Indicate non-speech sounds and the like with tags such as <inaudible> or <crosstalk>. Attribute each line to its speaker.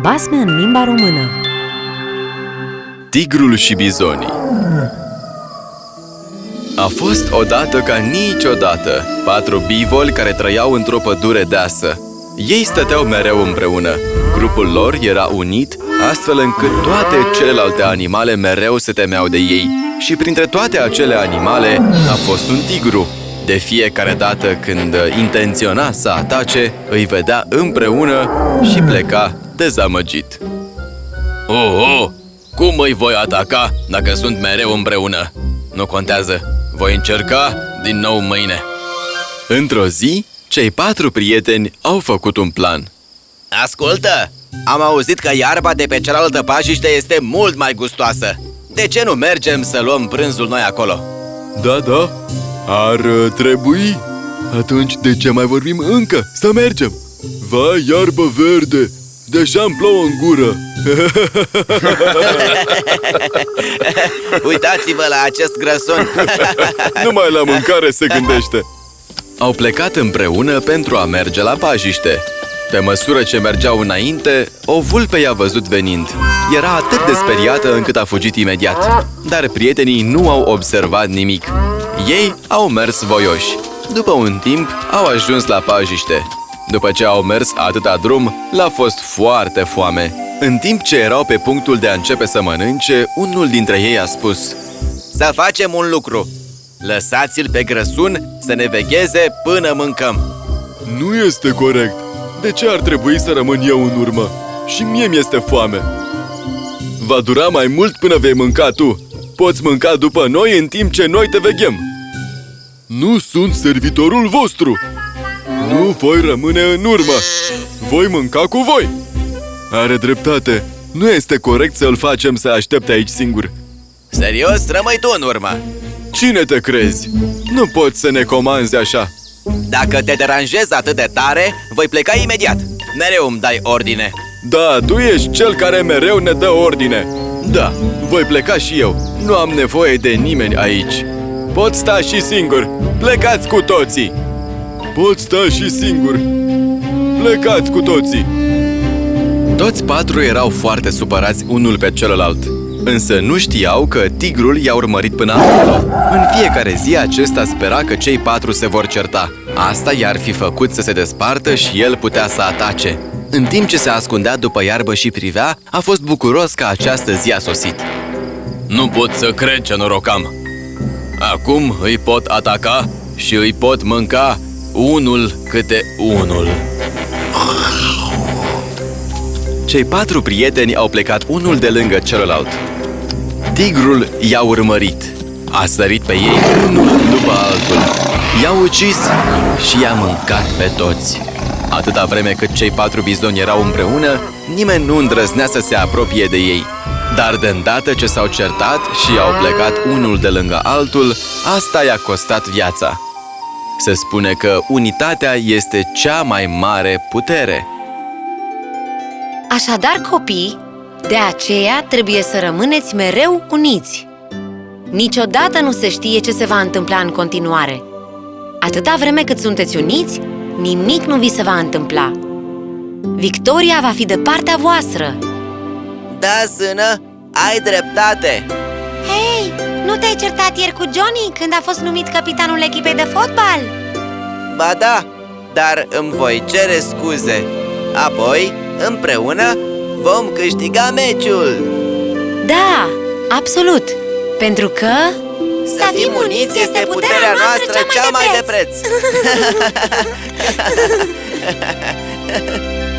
Speaker 1: Basme în limba română
Speaker 2: Tigrul și bizonii A fost odată ca niciodată patru bivoli care trăiau într-o pădure deasă. Ei stăteau mereu împreună. Grupul lor era unit, astfel încât toate celelalte animale mereu se temeau de ei. Și printre toate acele animale a fost un tigru. De fiecare dată când intenționa să atace, îi vedea împreună și pleca dezamăgit. Oh, oh! Cum îi voi ataca dacă sunt mereu împreună? Nu contează, voi încerca din nou mâine. Într-o zi, cei patru prieteni au făcut un plan.
Speaker 3: Ascultă! Am auzit că iarba de pe cealaltă pajiște este mult mai gustoasă. De ce nu mergem să luăm prânzul noi acolo?
Speaker 2: Da, da, ar uh, trebui. Atunci de ce mai vorbim încă? Să mergem! Vai, iarbă verde! Deja îmi plouă în gură! <laughs>
Speaker 3: Uitați-vă la acest grăsun! <laughs>
Speaker 2: Numai la mâncare se gândește! Au plecat împreună pentru a merge la pajiște. Pe măsură ce mergeau înainte, o vulpe i-a văzut venind. Era atât de speriată încât a fugit imediat. Dar prietenii nu au observat nimic. Ei au mers voioși. După un timp, au ajuns la pajiște. După ce au mers atâta drum, l-a fost foarte foame. În timp ce erau pe punctul de a începe să mănânce, unul dintre ei a spus
Speaker 3: Să facem un lucru! Lăsați-l pe grăsun să ne vegheze până mâncăm!
Speaker 2: Nu este corect! De ce ar trebui să rămân eu în urmă? Și mie mi-este foame! Va dura mai mult până vei mânca tu! Poți mânca după noi în timp ce noi te veghem! Nu sunt servitorul vostru! Nu voi rămâne în urmă! Voi mânca cu voi! Are dreptate! Nu este corect să-l facem să aștepte aici singur!
Speaker 3: Serios, rămâi tu în urmă!
Speaker 2: Cine te crezi? Nu poți să ne comanzi așa!
Speaker 3: Dacă te deranjezi atât de tare, voi pleca imediat! Mereu îmi dai ordine!
Speaker 2: Da, tu ești cel care mereu ne dă ordine! Da, voi pleca și eu! Nu am nevoie de nimeni aici! Pot sta și singur! Plecați cu toții! Pot sta și singur! Plecați cu toții! Toți patru erau foarte supărați unul pe celălalt Însă nu știau că tigrul i-a urmărit până acolo. În fiecare zi acesta spera că cei patru se vor certa. Asta i-ar fi făcut să se despartă și el putea să atace. În timp ce se ascundea după iarbă și privea A fost bucuros că această zi a sosit. Nu pot să cred ce norocam Acum îi pot ataca și îi pot mânca unul câte unul. Cei patru prieteni au plecat unul de lângă celălalt. Tigrul i-a urmărit. A sărit pe ei unul după altul. I-a ucis și i-a mâncat pe toți. Atâta vreme cât cei patru bizoni erau împreună Nimeni nu îndrăznea să se apropie de ei. Dar de îndată ce s-au certat și au plecat unul de lângă altul Asta i-a costat viața Se spune că unitatea este cea mai mare putere
Speaker 1: Așadar, copii, de aceea trebuie să rămâneți mereu uniți. Niciodată nu se știe ce se va întâmpla în continuare. Atâta vreme cât sunteți uniți, nimic nu vi se va întâmpla. Victoria va fi de partea voastră.
Speaker 3: Da, zână, ai dreptate!
Speaker 4: Hei, nu te-ai certat ieri cu Johnny când a fost numit capitanul echipei de fotbal?
Speaker 3: Ba da, dar îmi voi cere scuze Apoi, împreună, vom câștiga meciul
Speaker 1: Da, absolut! Pentru că...
Speaker 3: Să fim uniți este puterea noastră cea mai de preț! <laughs> <laughs>